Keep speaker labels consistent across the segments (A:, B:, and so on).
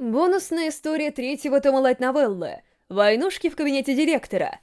A: Бонусная история третьего тома лайт-новеллы «Войнушки в кабинете директора».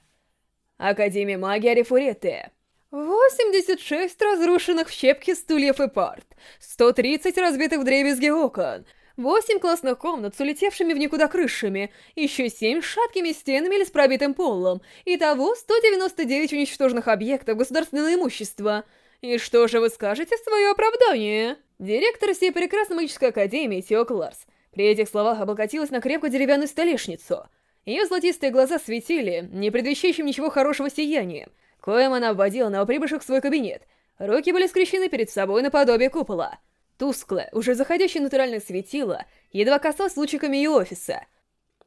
A: Академия магии Арифуреты. 86 разрушенных в щепки стульев и парт, 130 разбитых в дребезги окон, 8 классных комнат с улетевшими в никуда крышами, еще 7 с шаткими стенами или с пробитым полом, итого 199 уничтоженных объектов государственного имущества. И что же вы скажете в свое оправдание? Директор всей прекрасной магической академии Тео Ларс при этих словах облокотилась на крепкую деревянную столешницу. Ее золотистые глаза светили, не предвещающим ничего хорошего сиянием, коим она вводила новоприбывших в свой кабинет. Руки были скрещены перед собой наподобие купола. Тусклое, уже заходящее натуральное светило, едва касалось лучиками ее офиса.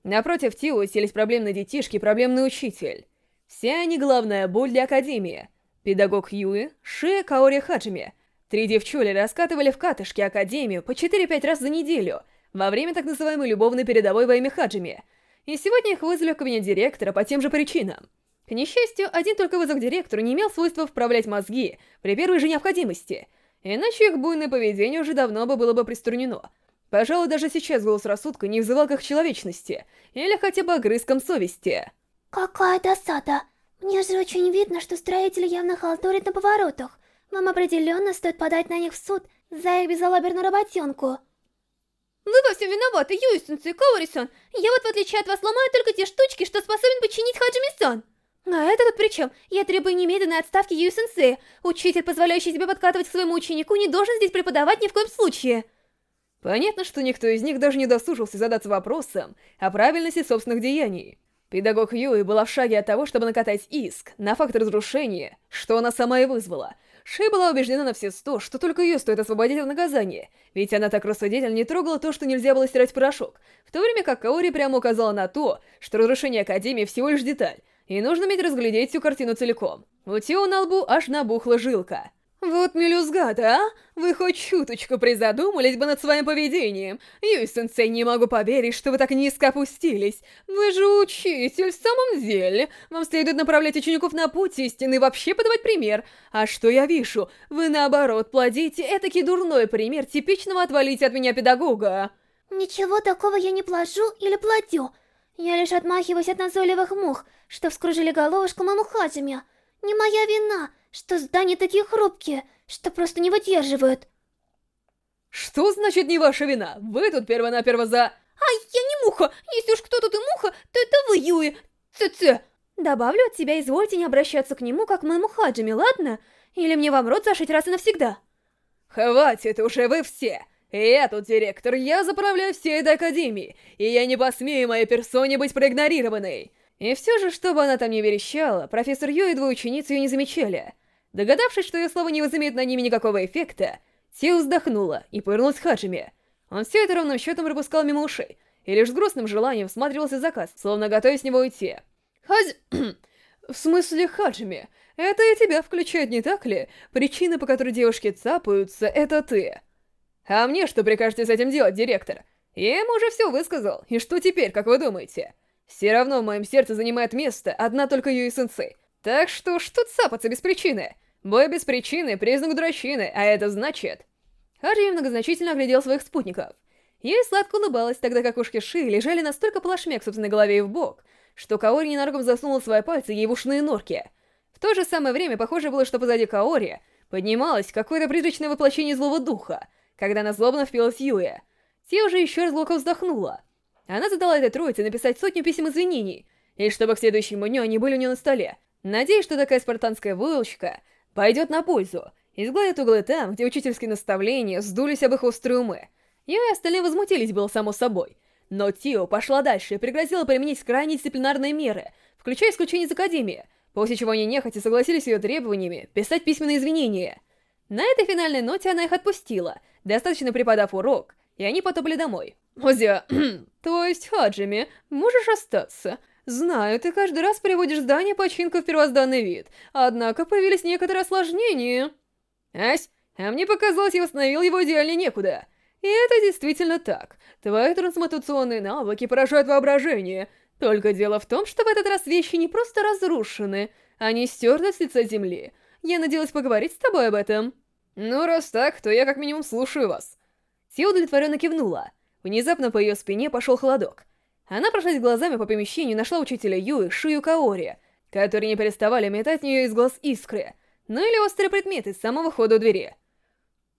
A: Напротив Тио уселись проблемные детишки и проблемный учитель. Все они главная боль для Академии. Педагог Юи, Шия Каори Хаджими. Три девчули раскатывали в катышке Академию по 4-5 раз за неделю — во время так называемой любовной передовой во имя Хаджими. И сегодня их вызвали в кабинет директора по тем же причинам. К несчастью, один только вызов директору не имел свойства вправлять мозги при первой же необходимости, иначе их буйное поведение уже давно бы было бы приструнено. Пожалуй, даже сейчас голос рассудка не взывал к их человечности, или хотя бы огрызком совести.
B: Какая досада. Мне же очень видно, что строители явно халтурят на поворотах. Вам определенно стоит подать на них в суд за их безалаберную работенку.
C: Вы во всем виноваты, Юй-сенсей, Каори-сан. Я вот, в отличие от вас, ломаю только те штучки, что способен починить Хаджими-сан. А это тут при чем? Я требую немедленной отставки Юй-сенсея. Учитель, позволяющий себе подкатывать к своему ученику, не должен здесь преподавать ни в коем случае.
A: Понятно, что никто из них даже не досужился задаться вопросом о правильности собственных деяний. Педагог Юи была в шаге от того, чтобы накатать иск на факт разрушения, что она сама и вызвала — Шей была убеждена на все сто, что только ее стоит освободить от наказания, ведь она так рассудительно не трогала то, что нельзя было стирать порошок, в то время как Каори прямо указала на то, что разрушение Академии всего лишь деталь, и нужно уметь разглядеть всю картину целиком. У Тио на лбу аж набухла жилка. «Вот мелюзга а? Вы хоть чуточку призадумались бы над своим поведением. Юй-сенсей, не могу поверить, что вы так низко опустились. Вы же учитель, в самом деле. Вам следует направлять учеников на путь истины и вообще подавать пример. А что я вижу? Вы, наоборот, плодите этакий дурной пример типичного «отвалите от меня педагога».
B: Ничего такого я не плажу или плодю. Я лишь отмахиваюсь от назойливых мух, что вскружили головушку маму Хаджими. Не моя вина что здания такие хрупкие, что просто не выдерживают.
A: Что значит не ваша вина? Вы тут перво-наперво за...
C: Ай, я не муха! Если уж кто тут и муха, то это вы, Юи! Ц-ц!
B: Добавлю от себя, извольте не обращаться к нему, как к моему Хаджими, ладно? Или мне вам рот зашить раз и навсегда?
A: Хватит уже вы все! Я тут директор, я заправляю всей этой академией, и я не посмею моей персоне быть проигнорированной. И все же, что бы она там ни верещала, профессор Ю и двое учениц ее не замечали. Догадавшись, что ее слова не возымеют на ними никакого эффекта, Сил вздохнула и повернулась к Хаджиме. Он все это ровным счетом пропускал мимо ушей, и лишь с грустным желанием всматривался заказ, словно готовясь с него уйти. «Хадж... в смысле, Хаджими, это и тебя включает, не так ли? Причина, по которой девушки цапаются, это ты. А мне что прикажете с этим делать, директор? Я ему уже все высказал, и что теперь, как вы думаете?» Все равно в моем сердце занимает место одна только Юи-сенсей. Так что что цапаться без причины? Бой без причины — признак дурачины, а это значит... Хаджи многозначительно оглядел своих спутников. Ей сладко улыбалась, тогда как ушки Ши лежали настолько плашмя собственной голове и в бок, что Каори ненароком засунула свои пальцы ей в ушные норки. В то же самое время похоже было, что позади Каори поднималось какое-то призрачное воплощение злого духа, когда она злобно впилась Юя. Те уже еще раз глубоко вздохнула. Она задала этой троице написать сотню писем извинений, и чтобы к следующему дню они были у нее на столе, надеясь, что такая спартанская вылочка пойдет на пользу, и сгладит углы там, где учительские наставления сдулись об их острые умы. Я и остальные возмутились было само собой. Но Тио пошла дальше и пригрозила применить крайне дисциплинарные меры, включая исключение из Академии, после чего они нехотя согласились с ее требованиями писать письменные извинения. На этой финальной ноте она их отпустила, достаточно преподав урок, и они потопали домой. Озя, то есть Хаджими, можешь остаться. Знаю, ты каждый раз приводишь здание починку в первозданный вид, однако появились некоторые осложнения. Ась, а мне показалось, я восстановил его идеально некуда. И это действительно так. Твои трансмутационные навыки поражают воображение. Только дело в том, что в этот раз вещи не просто разрушены, они стерты с лица земли. Я надеялась поговорить с тобой об этом. Ну, раз так, то я как минимум слушаю вас. Ти удовлетворенно кивнула. Внезапно по ее спине пошел холодок. Она прошлась глазами по помещению и нашла учителя Юи Шию Каори, которые не переставали метать в нее из глаз искры, ну или острые предметы с самого хода двери.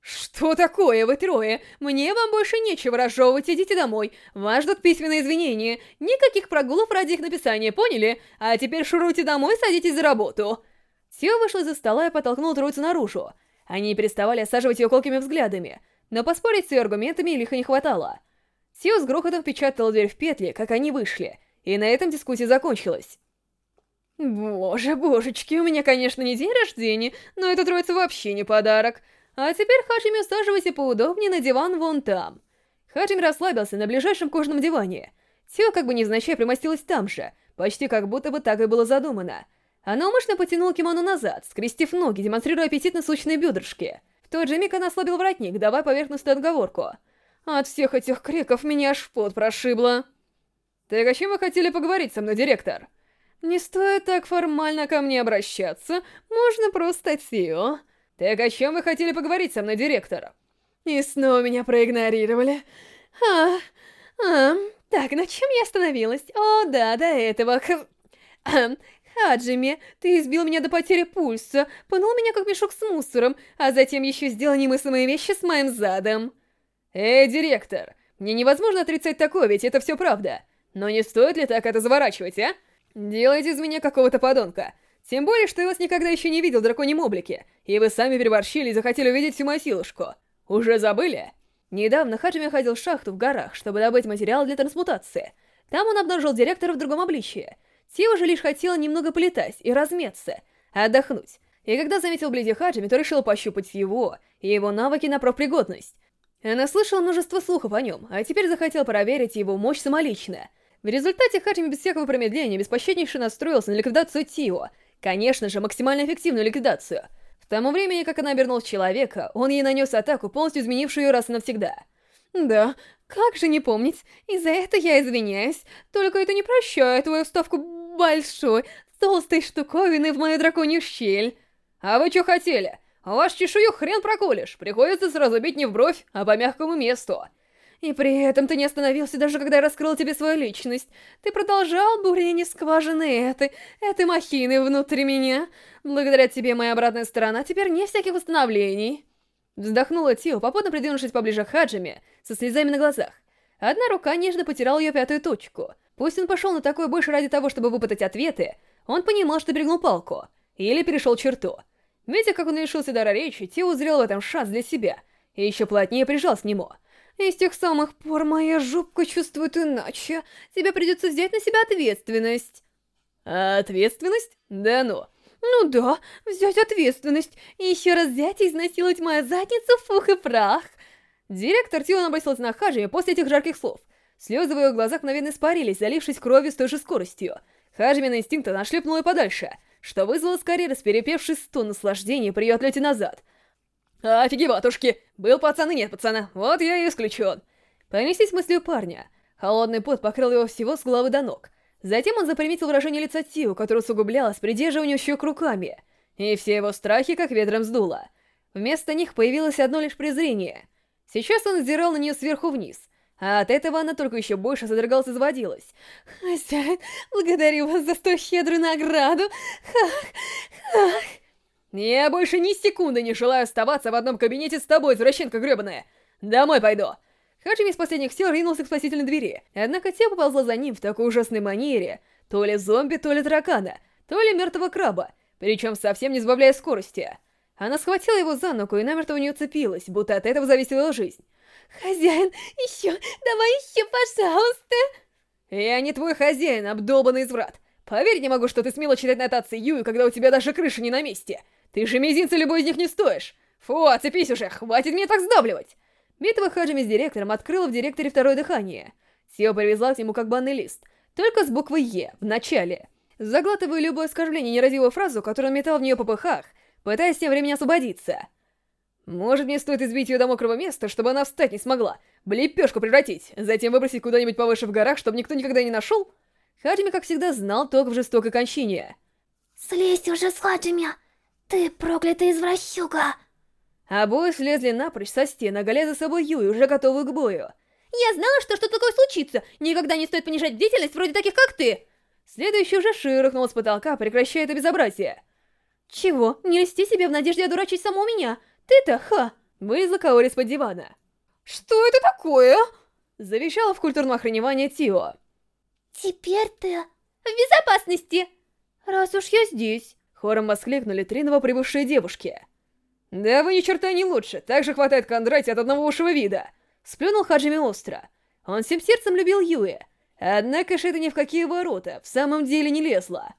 A: «Что такое, вы трое? Мне вам больше нечего разжевывать, идите домой. Вас ждут письменные извинения. Никаких прогулов ради их написания, поняли? А теперь шуруйте домой, садитесь за работу». Сио вышла из-за стола и подтолкнула троицу наружу. Они переставали осаживать ее колкими взглядами, но поспорить с ее аргументами лихо не хватало. Сио с грохотом впечатала дверь в петли, как они вышли, и на этом дискуссия закончилась. Боже, божечки, у меня, конечно, не день рождения, но эта троица вообще не подарок. А теперь, Хаджими, усаживайся поудобнее на диван вон там. Хаджими расслабился на ближайшем кожаном диване. Тё как бы невзначай примостилась там же, почти как будто бы так и было задумано. Она умышленно потянула кимоно назад, скрестив ноги, демонстрируя аппетитно-сочные бедрышки. В тот же миг она ослабила воротник, давая поверхностную отговорку. От всех этих криков меня аж в пот прошибло. «Так о чем вы хотели поговорить со мной, директор?» «Не стоит так формально ко мне обращаться, можно просто Тио». «Так о чем вы хотели поговорить со мной, директор?» И снова меня проигнорировали. А, а, так, на чем я остановилась? О, да, до этого. Х... Хаджими, ты избил меня до потери пульса, пнул меня как мешок с мусором, а затем еще сделал немыслимые вещи с моим задом. Эй, директор, мне невозможно отрицать такое, ведь это все правда. Но не стоит ли так это заворачивать, а? Делайте из меня какого-то подонка. Тем более, что я вас никогда еще не видел в драконьем облике, и вы сами переборщили и захотели увидеть всю мою силушку. Уже забыли? Недавно Хаджими ходил в шахту в горах, чтобы добыть материал для трансмутации. Там он обнаружил директора в другом обличье. Те уже лишь хотела немного полетать и размяться, отдохнуть. И когда заметил вблизи Хаджими, то решил пощупать его и его навыки на профпригодность. Она слышала множество слухов о нем, а теперь захотел проверить его мощь самолично. В результате Хаджими без всякого промедления беспощаднейше настроился на ликвидацию Тио, Конечно же, максимально эффективную ликвидацию. В тому времени, как она обернулась человека, он ей нанес атаку, полностью изменившую ее раз и навсегда. Да, как же не помнить, и за это я извиняюсь, только это не прощает твою вставку большой, толстой штуковины в мою драконью щель. А вы что хотели? Ваш чешую хрен проколешь, приходится сразу бить не в бровь, а по мягкому месту. И при этом ты не остановился, даже когда я раскрыл тебе свою личность. Ты продолжал бурение скважины этой, этой махины внутри меня. Благодаря тебе моя обратная сторона теперь не всяких восстановлений. Вздохнула Тио, попутно придвинувшись поближе к Хаджиме, со слезами на глазах. Одна рука нежно потирала ее пятую точку. Пусть он пошел на такое больше ради того, чтобы выпытать ответы, он понимал, что перегнул палку. Или перешел черту. Видя, как он лишился дара речи, Тио узрел в этом шанс для себя. И еще плотнее прижался к нему. И с тех самых пор моя жопка чувствует иначе. Тебе придется взять на себя ответственность. А ответственность? Да ну. Ну да, взять ответственность. И еще раз взять и изнасиловать мою задницу в пух и прах. Директор Тион обратился на Хаджи после этих жарких слов. Слезы в его глазах мгновенно испарились, залившись кровью с той же скоростью. Хаджими на инстинкта нашлепнул ее подальше, что вызвало скорее расперепевший стон наслаждения при отлете назад. Офигеватушки! Был пацан и нет пацана, вот я и исключен. Понеслись мыслью парня. Холодный пот покрыл его всего с головы до ног. Затем он заприметил выражение лица Тио, которое усугублялось придерживанием щек руками. И все его страхи как ветром сдуло. Вместо них появилось одно лишь презрение. Сейчас он взирал на нее сверху вниз, а от этого она только еще больше задрогалась и заводилась. «Хозяин, благодарю вас за столь щедрую награду! Хах! Хах!» Я больше ни секунды не желаю оставаться в одном кабинете с тобой, извращенка гребаная. Домой пойду. Хаджими из последних сил ринулся к спасительной двери, однако те поползла за ним в такой ужасной манере, то ли зомби, то ли таракана, то ли мертвого краба, причем совсем не сбавляя скорости. Она схватила его за ногу и намертво у нее цепилась, будто от этого зависела жизнь. «Хозяин, еще, давай еще, пожалуйста!» «Я не твой хозяин, обдолбанный изврат. Поверь не могу, что ты смела читать нотации Юи, когда у тебя даже крыша не на месте. Ты же мизинца любой из них не стоишь! Фу, оцепись уже, хватит меня так сдавливать!» Битва Хаджими с директором открыла в директоре второе дыхание. Сио привезла к нему как банный лист, только с буквой «Е» в начале. Заглатывая любое оскорбление нерадивую фразу, которую он метал в нее по пыхах, пытаясь тем временем освободиться. Может, мне стоит избить ее до мокрого места, чтобы она встать не смогла, в лепешку превратить, затем выбросить куда-нибудь повыше в горах, чтобы никто никогда не нашел? Хаджими, как всегда, знал толк в жестокой кончине.
B: «Слезь уже с Хаджими! Ты проклятый извращуга!
A: Обои слезли напрочь со стен, оголя за собой Юй, уже готовую к бою.
C: Я знала, что что-то такое случится. Никогда не стоит понижать бдительность вроде таких, как ты.
A: Следующий уже широхнул с потолка, прекращая это безобразие.
C: Чего? Не льсти себе в надежде одурачить саму меня. Ты-то, ха!
A: Вылезла Каори из-под дивана.
C: Что это такое?
A: Завещала в культурном охраневании Тио.
B: Теперь ты...
C: В безопасности.
A: Раз уж я здесь. Хором воскликнули три новоприбывшие девушки. «Да вы ни черта не лучше, так же хватает кондрати от одного вашего вида!» Сплюнул Хаджими остро. Он всем сердцем любил Юи. Однако ж это ни в какие ворота, в самом деле не лезло.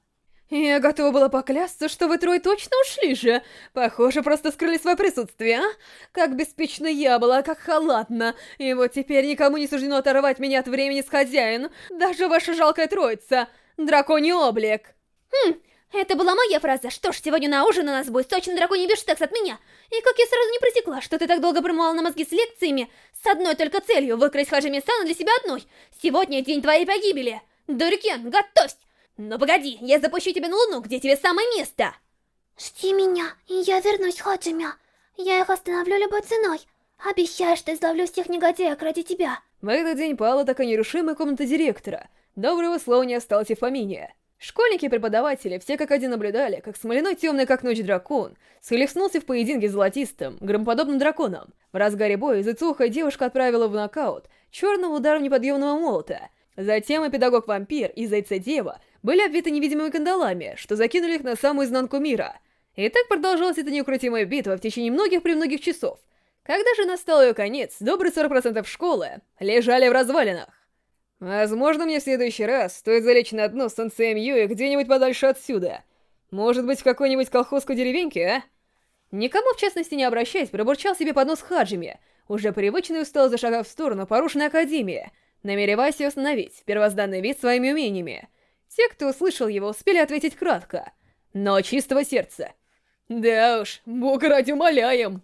A: Я готова была поклясться, что вы трое точно ушли же. Похоже, просто скрыли свое присутствие, а? Как беспечно я была, как халатно. И вот теперь никому не суждено оторвать меня от времени с хозяин. Даже ваша жалкая троица. Драконий облик.
C: Хм, это была моя фраза. Что ж, сегодня на ужин у нас будет сочный драконий бифштекс от меня. И как я сразу не просекла, что ты так долго промывала на мозги с лекциями, с одной только целью выкрасть Хаджими Сана для себя одной. Сегодня день твоей погибели. Дурикен, готовься! Но погоди, я запущу тебя на Луну, где тебе самое место.
B: Жди меня, и я вернусь, Хаджими. Я их остановлю любой ценой. Обещаю, что изловлю всех негодяек ради тебя.
A: В этот день пала такая нерушимая комната директора. Доброго слова не осталось и в помине. Школьники и преподаватели все как один наблюдали, как смоляной темный как ночь дракон схлестнулся в поединке с золотистым, громоподобным драконом. В разгаре боя зацухая девушка отправила в нокаут черным ударом неподъемного молота. Затем и педагог-вампир, и зайца-дева были обвиты невидимыми кандалами, что закинули их на самую изнанку мира. И так продолжалась эта неукротимая битва в течение многих-премногих часов. Когда же настал ее конец, добрый 40% школы лежали в развалинах. Возможно, мне в следующий раз стоит залечь на дно с сенсеем Юи где-нибудь подальше отсюда. Может быть, в какой-нибудь колхозской деревеньке, а? Никому, в частности, не обращаясь, пробурчал себе под нос Хаджими, уже привычно устал зашагав в сторону порушенной Академии, намереваясь ее остановить, первозданный вид своими умениями. Те, кто услышал его, успели ответить кратко, но чистого сердца. «Да уж, бога ради умоляем!»